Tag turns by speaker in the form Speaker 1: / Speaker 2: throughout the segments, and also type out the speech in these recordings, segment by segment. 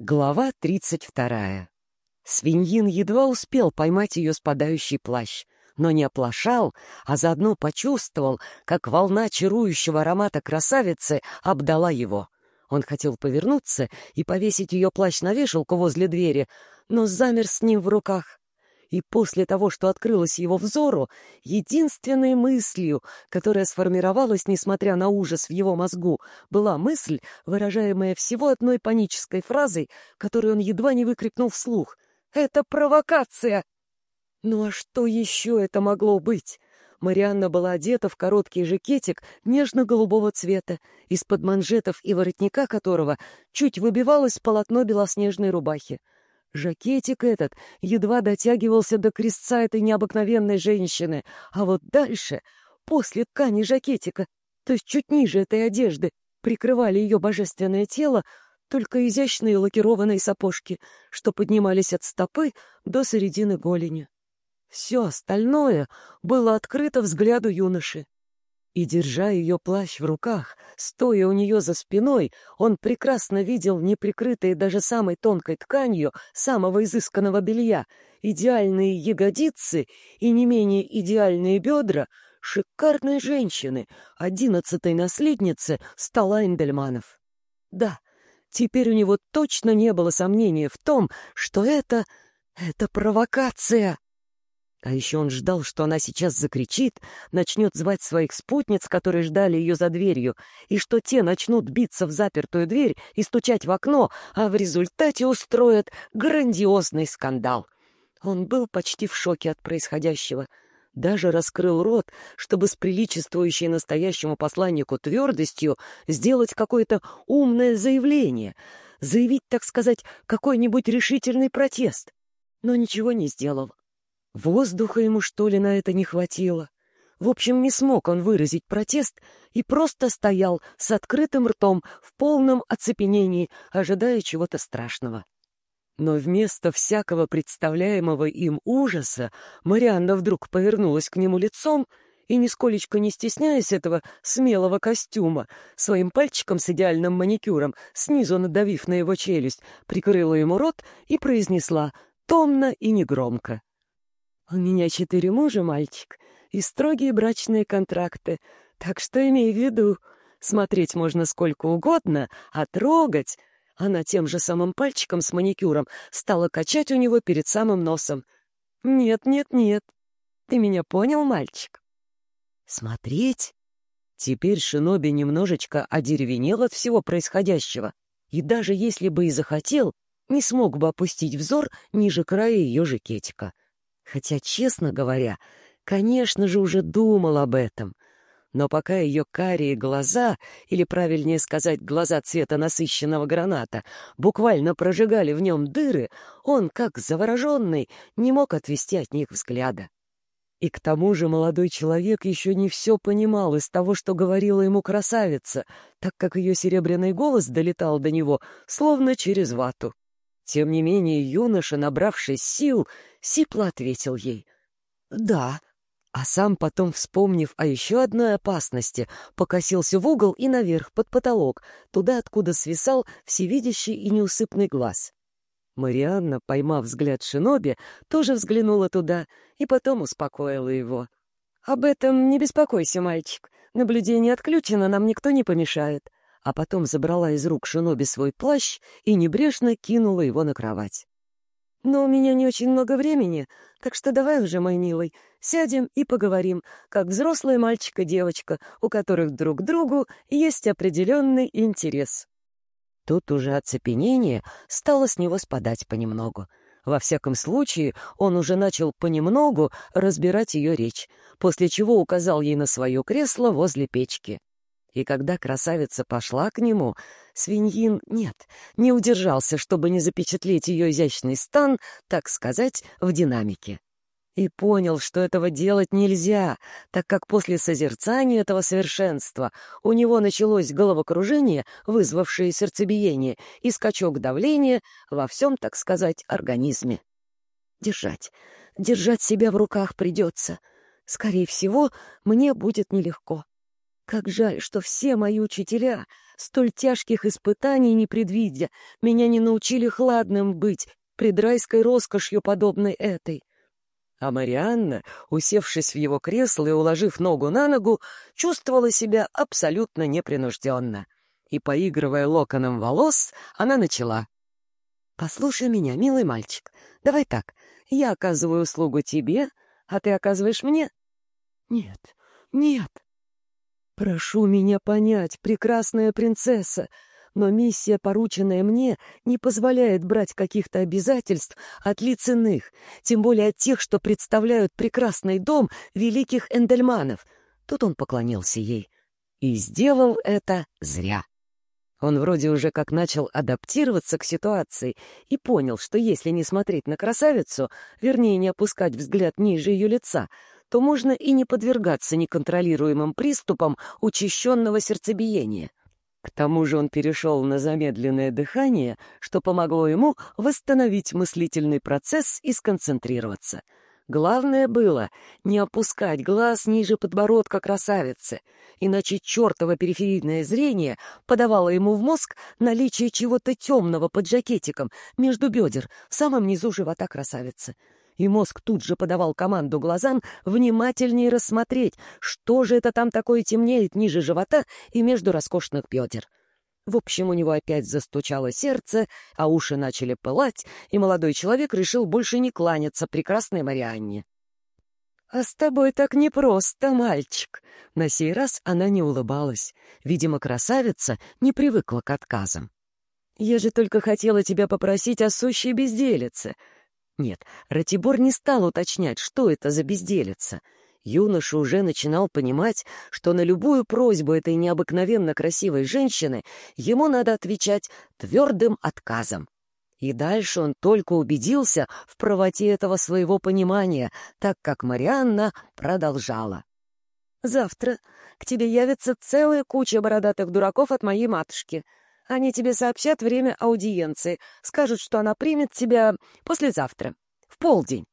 Speaker 1: Глава тридцать вторая. Свиньин едва успел поймать ее спадающий плащ, но не оплошал, а заодно почувствовал, как волна чарующего аромата красавицы обдала его. Он хотел повернуться и повесить ее плащ на вешалку возле двери, но замер с ним в руках и после того, что открылось его взору, единственной мыслью, которая сформировалась, несмотря на ужас в его мозгу, была мысль, выражаемая всего одной панической фразой, которую он едва не выкрикнул вслух. «Это провокация!» Ну а что еще это могло быть? Марианна была одета в короткий жакетик нежно-голубого цвета, из-под манжетов и воротника которого чуть выбивалось полотно белоснежной рубахи. Жакетик этот едва дотягивался до крестца этой необыкновенной женщины, а вот дальше, после ткани жакетика, то есть чуть ниже этой одежды, прикрывали ее божественное тело только изящные лакированные сапожки, что поднимались от стопы до середины голени. Все остальное было открыто взгляду юноши. И, держа ее плащ в руках, стоя у нее за спиной, он прекрасно видел неприкрытые даже самой тонкой тканью самого изысканного белья, идеальные ягодицы и не менее идеальные бедра шикарной женщины, одиннадцатой наследницы стола Эндельманов. Да, теперь у него точно не было сомнения в том, что это... это провокация. А еще он ждал, что она сейчас закричит, начнет звать своих спутниц, которые ждали ее за дверью, и что те начнут биться в запертую дверь и стучать в окно, а в результате устроят грандиозный скандал. Он был почти в шоке от происходящего. Даже раскрыл рот, чтобы с приличествующей настоящему посланнику твердостью сделать какое-то умное заявление, заявить, так сказать, какой-нибудь решительный протест. Но ничего не сделал. Воздуха ему, что ли, на это не хватило? В общем, не смог он выразить протест и просто стоял с открытым ртом в полном оцепенении, ожидая чего-то страшного. Но вместо всякого представляемого им ужаса Марианна вдруг повернулась к нему лицом и, нисколечко не стесняясь этого смелого костюма, своим пальчиком с идеальным маникюром, снизу надавив на его челюсть, прикрыла ему рот и произнесла томно и негромко. У меня четыре мужа, мальчик, и строгие брачные контракты, так что имей в виду, смотреть можно сколько угодно, а трогать... Она тем же самым пальчиком с маникюром стала качать у него перед самым носом. «Нет, нет, нет. Ты меня понял, мальчик?» «Смотреть?» Теперь Шиноби немножечко одеревенел от всего происходящего, и даже если бы и захотел, не смог бы опустить взор ниже края ее жакетика. Хотя, честно говоря, конечно же, уже думал об этом. Но пока ее карие глаза, или, правильнее сказать, глаза цвета насыщенного граната, буквально прожигали в нем дыры, он, как завороженный, не мог отвести от них взгляда. И к тому же молодой человек еще не все понимал из того, что говорила ему красавица, так как ее серебряный голос долетал до него, словно через вату. Тем не менее юноша, набравшись сил, сипло ответил ей «Да», а сам потом, вспомнив о еще одной опасности, покосился в угол и наверх, под потолок, туда, откуда свисал всевидящий и неусыпный глаз. Марианна, поймав взгляд Шиноби, тоже взглянула туда и потом успокоила его. «Об этом не беспокойся, мальчик. Наблюдение отключено, нам никто не помешает а потом забрала из рук Шиноби свой плащ и небрежно кинула его на кровать. «Но у меня не очень много времени, так что давай уже, мой милый, сядем и поговорим, как взрослый мальчик и девочка, у которых друг к другу есть определенный интерес». Тут уже оцепенение стало с него спадать понемногу. Во всяком случае, он уже начал понемногу разбирать ее речь, после чего указал ей на свое кресло возле печки. И когда красавица пошла к нему, свиньин, нет, не удержался, чтобы не запечатлеть ее изящный стан, так сказать, в динамике. И понял, что этого делать нельзя, так как после созерцания этого совершенства у него началось головокружение, вызвавшее сердцебиение, и скачок давления во всем, так сказать, организме. Держать, держать себя в руках придется. Скорее всего, мне будет нелегко. Как жаль, что все мои учителя, столь тяжких испытаний не предвидя, меня не научили хладным быть, предрайской роскошью, подобной этой. А Марианна, усевшись в его кресло и уложив ногу на ногу, чувствовала себя абсолютно непринужденно. И, поигрывая локоном волос, она начала. «Послушай меня, милый мальчик, давай так, я оказываю услугу тебе, а ты оказываешь мне?» «Нет, нет». «Прошу меня понять, прекрасная принцесса, но миссия, порученная мне, не позволяет брать каких-то обязательств от лиц иных, тем более от тех, что представляют прекрасный дом великих эндельманов». Тут он поклонился ей. И сделал это зря. Он вроде уже как начал адаптироваться к ситуации и понял, что если не смотреть на красавицу, вернее, не опускать взгляд ниже ее лица, то можно и не подвергаться неконтролируемым приступам учащенного сердцебиения. К тому же он перешел на замедленное дыхание, что помогло ему восстановить мыслительный процесс и сконцентрироваться — Главное было не опускать глаз ниже подбородка красавицы, иначе чертово периферийное зрение подавало ему в мозг наличие чего-то темного под жакетиком между бедер в самом низу живота красавицы. И мозг тут же подавал команду глазам внимательнее рассмотреть, что же это там такое темнеет ниже живота и между роскошных бедер. В общем, у него опять застучало сердце, а уши начали пылать, и молодой человек решил больше не кланяться прекрасной Марианне. «А с тобой так непросто, мальчик!» На сей раз она не улыбалась. Видимо, красавица не привыкла к отказам. «Я же только хотела тебя попросить о сущей безделице». Нет, Ратибор не стал уточнять, что это за безделица — Юноша уже начинал понимать, что на любую просьбу этой необыкновенно красивой женщины ему надо отвечать твердым отказом. И дальше он только убедился в правоте этого своего понимания, так как Марианна продолжала. «Завтра к тебе явится целая куча бородатых дураков от моей матушки. Они тебе сообщат время аудиенции, скажут, что она примет тебя послезавтра, в полдень».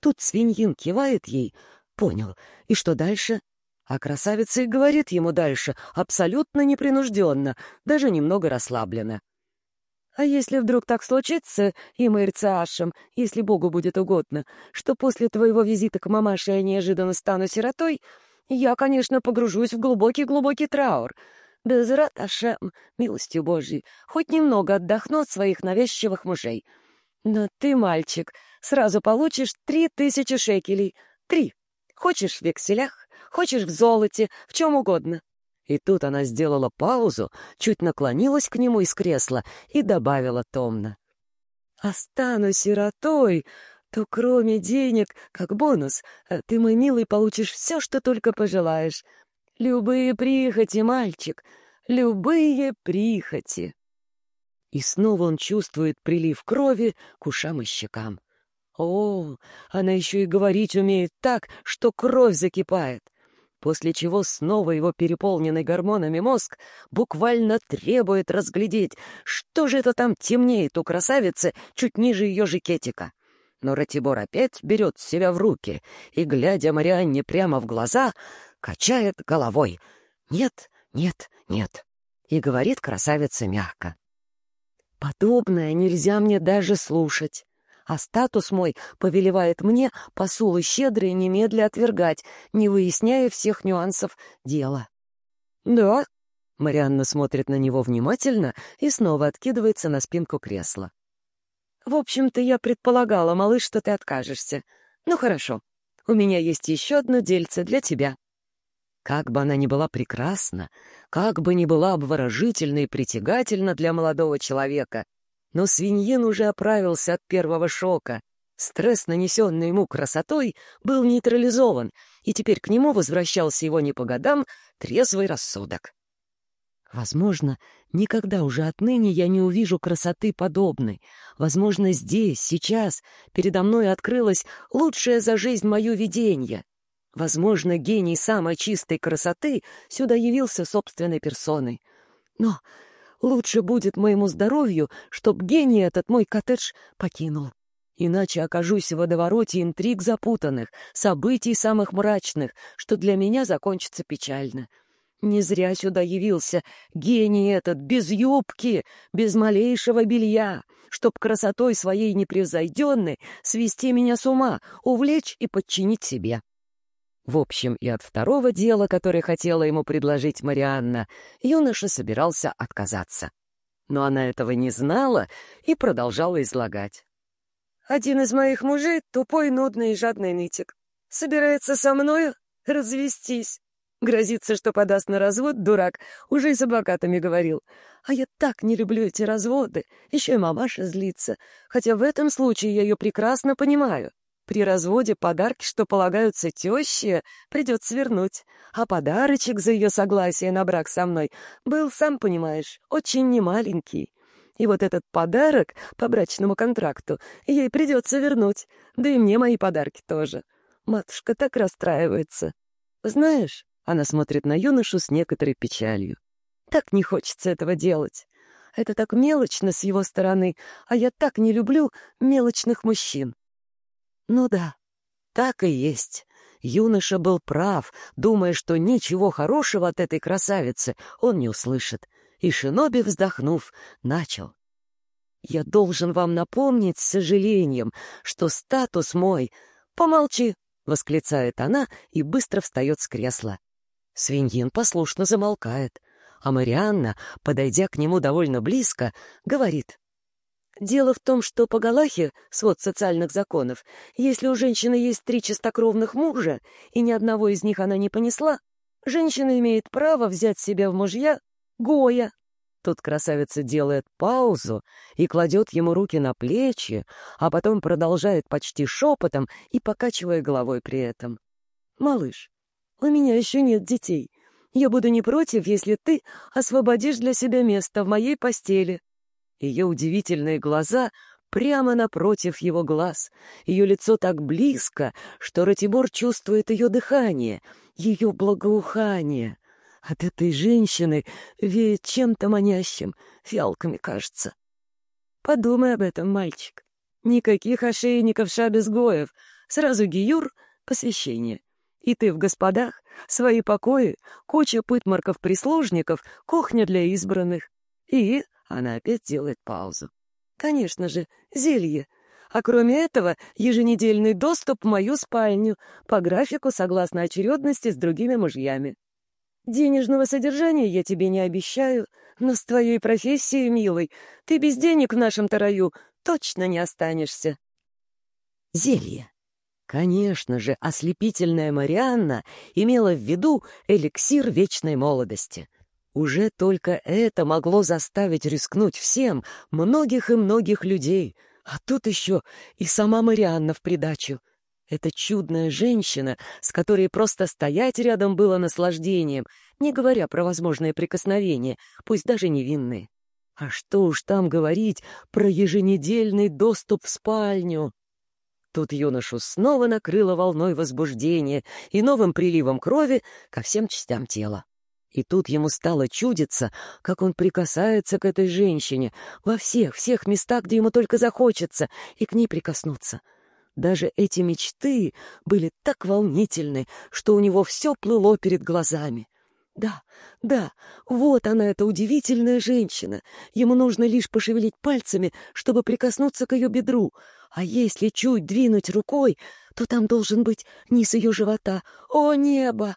Speaker 1: Тут свиньин кивает ей, Понял. И что дальше? А красавица и говорит ему дальше, абсолютно непринужденно, даже немного расслабленно. А если вдруг так случится, и Ирциашем, если Богу будет угодно, что после твоего визита к мамаше я неожиданно стану сиротой, я, конечно, погружусь в глубокий-глубокий траур. Без Раташем, милостью Божьей, хоть немного отдохну от своих навязчивых мужей. Но ты, мальчик, сразу получишь три тысячи шекелей. Три. Хочешь в векселях, хочешь в золоте, в чем угодно». И тут она сделала паузу, чуть наклонилась к нему из кресла и добавила томно. «Останусь сиротой, то кроме денег, как бонус, э, ты, мой милый, получишь все, что только пожелаешь. Любые прихоти, мальчик, любые прихоти». И снова он чувствует прилив крови к ушам и щекам. О, она еще и говорить умеет так, что кровь закипает. После чего снова его переполненный гормонами мозг буквально требует разглядеть, что же это там темнеет у красавицы чуть ниже ее жакетика. Но Ратибор опять берет себя в руки и, глядя Марианне прямо в глаза, качает головой. «Нет, нет, нет», и говорит красавица мягко. «Подобное нельзя мне даже слушать а статус мой повелевает мне посулы щедрые немедля отвергать, не выясняя всех нюансов дела. «Да?» — Марианна смотрит на него внимательно и снова откидывается на спинку кресла. «В общем-то, я предполагала, малыш, что ты откажешься. Ну хорошо, у меня есть еще одно дельце для тебя». Как бы она ни была прекрасна, как бы ни была обворожительна и притягательна для молодого человека — но свиньин уже оправился от первого шока. Стресс, нанесенный ему красотой, был нейтрализован, и теперь к нему возвращался его не по годам трезвый рассудок. Возможно, никогда уже отныне я не увижу красоты подобной. Возможно, здесь, сейчас, передо мной открылось лучшее за жизнь мое видение. Возможно, гений самой чистой красоты сюда явился собственной персоной. Но Лучше будет моему здоровью, чтоб гений этот мой коттедж покинул. Иначе окажусь в водовороте интриг запутанных, событий самых мрачных, что для меня закончится печально. Не зря сюда явился гений этот, без юбки, без малейшего белья, чтоб красотой своей непревзойденной свести меня с ума, увлечь и подчинить себе. В общем, и от второго дела, которое хотела ему предложить Марианна, юноша собирался отказаться. Но она этого не знала и продолжала излагать. «Один из моих мужей — тупой, нудный и жадный нытик. Собирается со мною развестись. Грозится, что подаст на развод, дурак, уже и с адвокатами говорил. А я так не люблю эти разводы, еще и мамаша злится, хотя в этом случае я ее прекрасно понимаю. При разводе подарки, что полагаются теще, придется вернуть. А подарочек за ее согласие на брак со мной был, сам понимаешь, очень немаленький. И вот этот подарок по брачному контракту ей придется вернуть, да и мне мои подарки тоже. Матушка так расстраивается. Знаешь, она смотрит на юношу с некоторой печалью. Так не хочется этого делать. Это так мелочно с его стороны, а я так не люблю мелочных мужчин. Ну да, так и есть. Юноша был прав, думая, что ничего хорошего от этой красавицы он не услышит. И Шиноби, вздохнув, начал. «Я должен вам напомнить с сожалением, что статус мой...» «Помолчи!» — восклицает она и быстро встает с кресла. Свиньин послушно замолкает, а Марианна, подойдя к нему довольно близко, говорит. Дело в том, что по Галахе, свод социальных законов, если у женщины есть три чистокровных мужа, и ни одного из них она не понесла, женщина имеет право взять себя в мужья Гоя. Тут красавица делает паузу и кладет ему руки на плечи, а потом продолжает почти шепотом и покачивая головой при этом. «Малыш, у меня еще нет детей. Я буду не против, если ты освободишь для себя место в моей постели. Ее удивительные глаза прямо напротив его глаз, ее лицо так близко, что Ратибор чувствует ее дыхание, ее благоухание. От этой женщины веет чем-то манящим, фиалками, кажется. Подумай об этом, мальчик. Никаких ошейников шабезгоев, сразу гиюр, посвящение. И ты в господах, свои покои, куча пытмарков-прислужников, кухня для избранных. И она опять делает паузу. Конечно же, зелье. А кроме этого, еженедельный доступ в мою спальню, по графику согласно очередности с другими мужьями. Денежного содержания я тебе не обещаю, но с твоей профессией, милый, ты без денег в нашем-то раю точно не останешься. Зелье. Конечно же, ослепительная Марианна имела в виду эликсир вечной молодости — уже только это могло заставить рискнуть всем, многих и многих людей. А тут еще и сама Марианна в придачу. Эта чудная женщина, с которой просто стоять рядом было наслаждением, не говоря про возможные прикосновения, пусть даже невинные. А что уж там говорить про еженедельный доступ в спальню? Тут юношу снова накрыло волной возбуждения и новым приливом крови ко всем частям тела. И тут ему стало чудиться, как он прикасается к этой женщине во всех, всех местах, где ему только захочется, и к ней прикоснуться. Даже эти мечты были так волнительны, что у него все плыло перед глазами. Да, да, вот она, эта удивительная женщина. Ему нужно лишь пошевелить пальцами, чтобы прикоснуться к ее бедру. А если чуть двинуть рукой, то там должен быть низ ее живота. О, небо!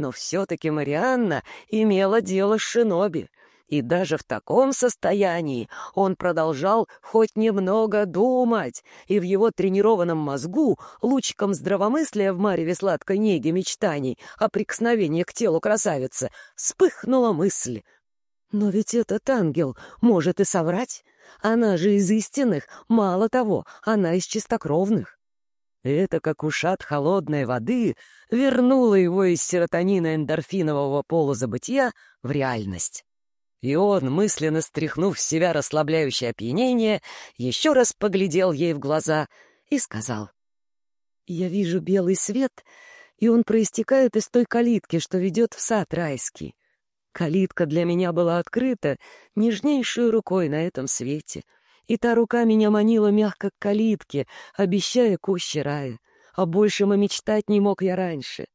Speaker 1: Но все-таки Марианна имела дело с шиноби, и даже в таком состоянии он продолжал хоть немного думать, и в его тренированном мозгу лучиком здравомыслия в мареве сладкой неги мечтаний о прикосновении к телу красавицы вспыхнула мысль. «Но ведь этот ангел может и соврать. Она же из истинных, мало того, она из чистокровных. Это, как ушат холодной воды, вернуло его из серотонина-эндорфинового полузабытия в реальность. И он, мысленно стряхнув с себя расслабляющее опьянение, еще раз поглядел ей в глаза и сказал. «Я вижу белый свет, и он проистекает из той калитки, что ведет в сад райский. Калитка для меня была открыта нежнейшей рукой на этом свете» и та рука меня манила мягко к калитке, обещая кущи рая. А большего мечтать не мог я раньше.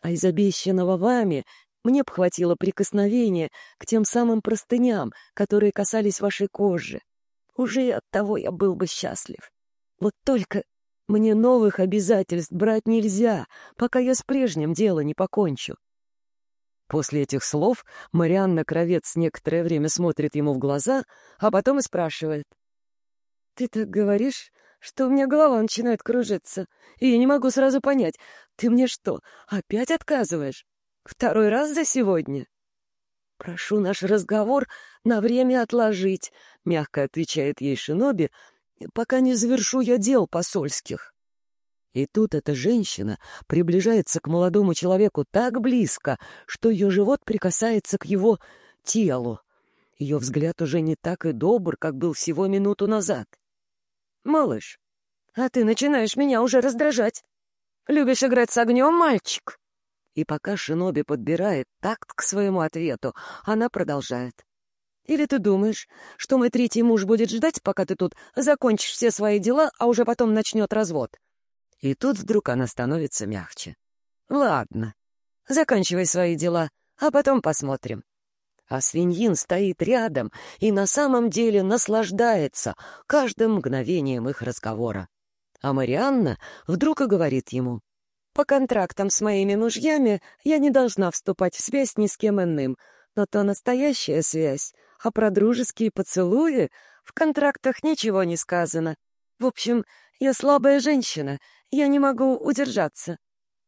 Speaker 1: А из обещанного вами Мне б хватило прикосновения к тем самым простыням, которые касались вашей кожи. Уже и от того я был бы счастлив. Вот только мне новых обязательств брать нельзя, пока я с прежним дело не покончу. После этих слов Марианна Кровец некоторое время смотрит ему в глаза, а потом и спрашивает. «Ты так говоришь, что у меня голова начинает кружиться, и я не могу сразу понять, ты мне что, опять отказываешь? Второй раз за сегодня?» «Прошу наш разговор на время отложить», — мягко отвечает ей Шиноби, «пока не завершу я дел посольских». И тут эта женщина приближается к молодому человеку так близко, что ее живот прикасается к его телу. Ее взгляд уже не так и добр, как был всего минуту назад. «Малыш, а ты начинаешь меня уже раздражать. Любишь играть с огнем, мальчик?» И пока Шиноби подбирает такт к своему ответу, она продолжает. «Или ты думаешь, что мой третий муж будет ждать, пока ты тут закончишь все свои дела, а уже потом начнет развод?» И тут вдруг она становится мягче. «Ладно, заканчивай свои дела, а потом посмотрим». А свиньин стоит рядом и на самом деле наслаждается каждым мгновением их разговора. А Марианна вдруг и говорит ему, «По контрактам с моими мужьями я не должна вступать в связь ни с кем иным, но то настоящая связь, а про дружеские поцелуи в контрактах ничего не сказано. В общем, я слабая женщина, я не могу удержаться».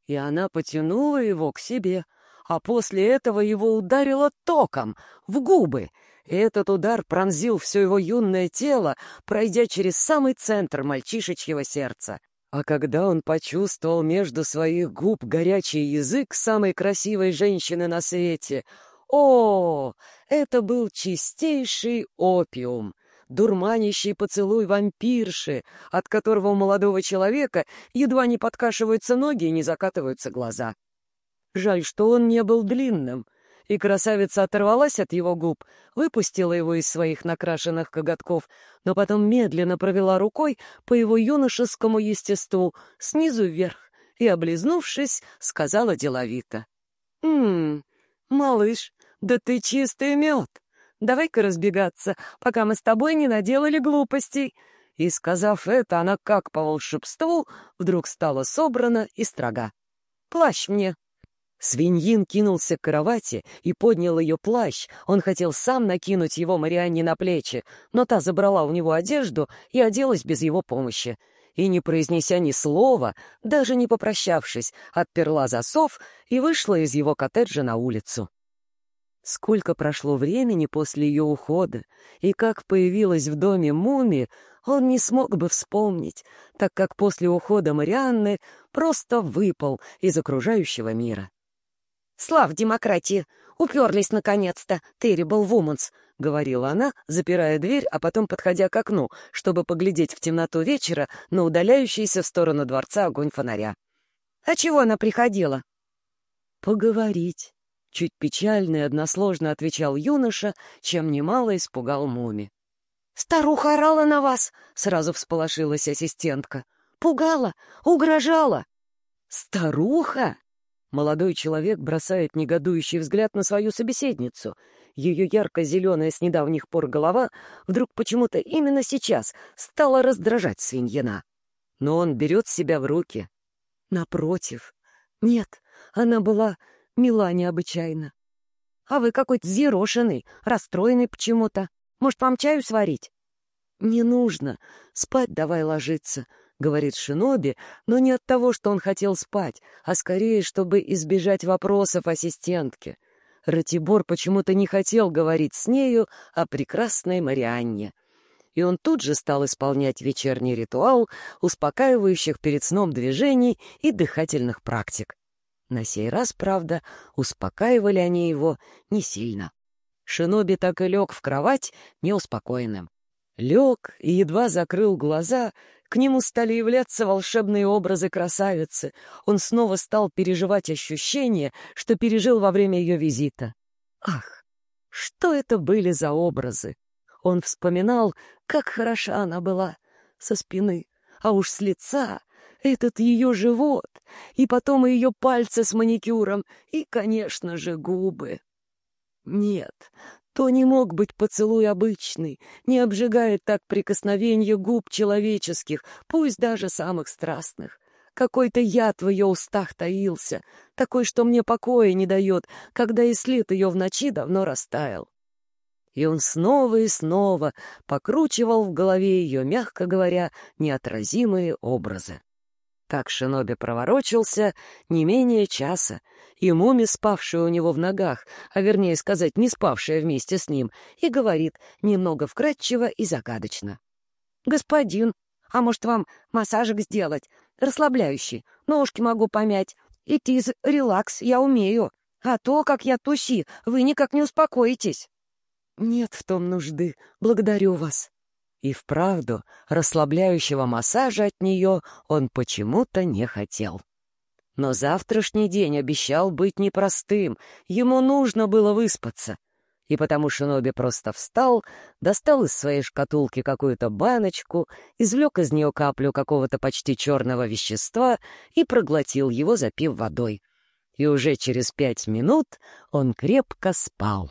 Speaker 1: И она потянула его к себе, а после этого его ударила током в губы, и этот удар пронзил все его юное тело, пройдя через самый центр мальчишечьего сердца. А когда он почувствовал между своих губ горячий язык самой красивой женщины на свете, о, это был чистейший опиум — дурманящий поцелуй вампирши, от которого у молодого человека едва не подкашиваются ноги и не закатываются глаза. Жаль, что он не был длинным, и красавица оторвалась от его губ, выпустила его из своих накрашенных коготков, но потом медленно провела рукой по его юношескому естеству снизу вверх и, облизнувшись, сказала деловито. «Ммм, малыш, да ты чистый мед!» Давай-ка разбегаться, пока мы с тобой не наделали глупостей». И, сказав это, она как по волшебству вдруг стала собрана и строга. «Плащ мне!» Свиньин кинулся к кровати и поднял ее плащ. Он хотел сам накинуть его Марианне на плечи, но та забрала у него одежду и оделась без его помощи. И, не произнеся ни слова, даже не попрощавшись, отперла засов и вышла из его коттеджа на улицу. Сколько прошло времени после ее ухода, и как появилась в доме муми, он не смог бы вспомнить, так как после ухода Марианны просто выпал из окружающего мира. «Слав демократии! Уперлись наконец-то, Террибл Вуманс!» — говорила она, запирая дверь, а потом подходя к окну, чтобы поглядеть в темноту вечера на удаляющийся в сторону дворца огонь фонаря. «А чего она приходила?» «Поговорить». Чуть печально и односложно отвечал юноша, чем немало испугал Муми. «Старуха орала на вас!» — сразу всполошилась ассистентка. «Пугала! Угрожала!» «Старуха?» Молодой человек бросает негодующий взгляд на свою собеседницу. Ее ярко-зеленая с недавних пор голова вдруг почему-то именно сейчас стала раздражать свиньина. Но он берет себя в руки. Напротив. Нет, она была мила необычайно. А вы какой-то зерошенный, расстроенный почему-то. Может, вам чаю сварить? Не нужно. Спать давай ложиться, — говорит Шиноби, но не от того, что он хотел спать, а скорее, чтобы избежать вопросов ассистентки. Ратибор почему-то не хотел говорить с нею о прекрасной Марианне. И он тут же стал исполнять вечерний ритуал успокаивающих перед сном движений и дыхательных практик. На сей раз, правда, успокаивали они его не сильно. Шиноби так и лег в кровать неуспокоенным. Лег и едва закрыл глаза, к нему стали являться волшебные образы красавицы. Он снова стал переживать ощущения, что пережил во время ее визита. Ах, что это были за образы! Он вспоминал, как хороша она была со спины, а уж с лица этот ее живот, и потом ее пальцы с маникюром, и, конечно же, губы. Нет, то не мог быть поцелуй обычный, не обжигает так прикосновение губ человеческих, пусть даже самых страстных. Какой-то яд в ее устах таился, такой, что мне покоя не дает, когда и след ее в ночи давно растаял. И он снова и снова покручивал в голове ее, мягко говоря, неотразимые образы. Так Шиноби проворочился не менее часа, и Муми, спавшая у него в ногах, а вернее сказать, не спавшая вместе с ним, и говорит немного вкрадчиво и загадочно. «Господин, а может вам массажик сделать? Расслабляющий, ножки могу помять. И тиз, релакс, я умею. А то, как я туси, вы никак не успокоитесь». «Нет в том нужды, благодарю вас». И вправду, расслабляющего массажа от нее он почему-то не хотел. Но завтрашний день обещал быть непростым, ему нужно было выспаться. И потому Шиноби просто встал, достал из своей шкатулки какую-то баночку, извлек из нее каплю какого-то почти черного вещества и проглотил его, запив водой. И уже через пять минут он крепко спал.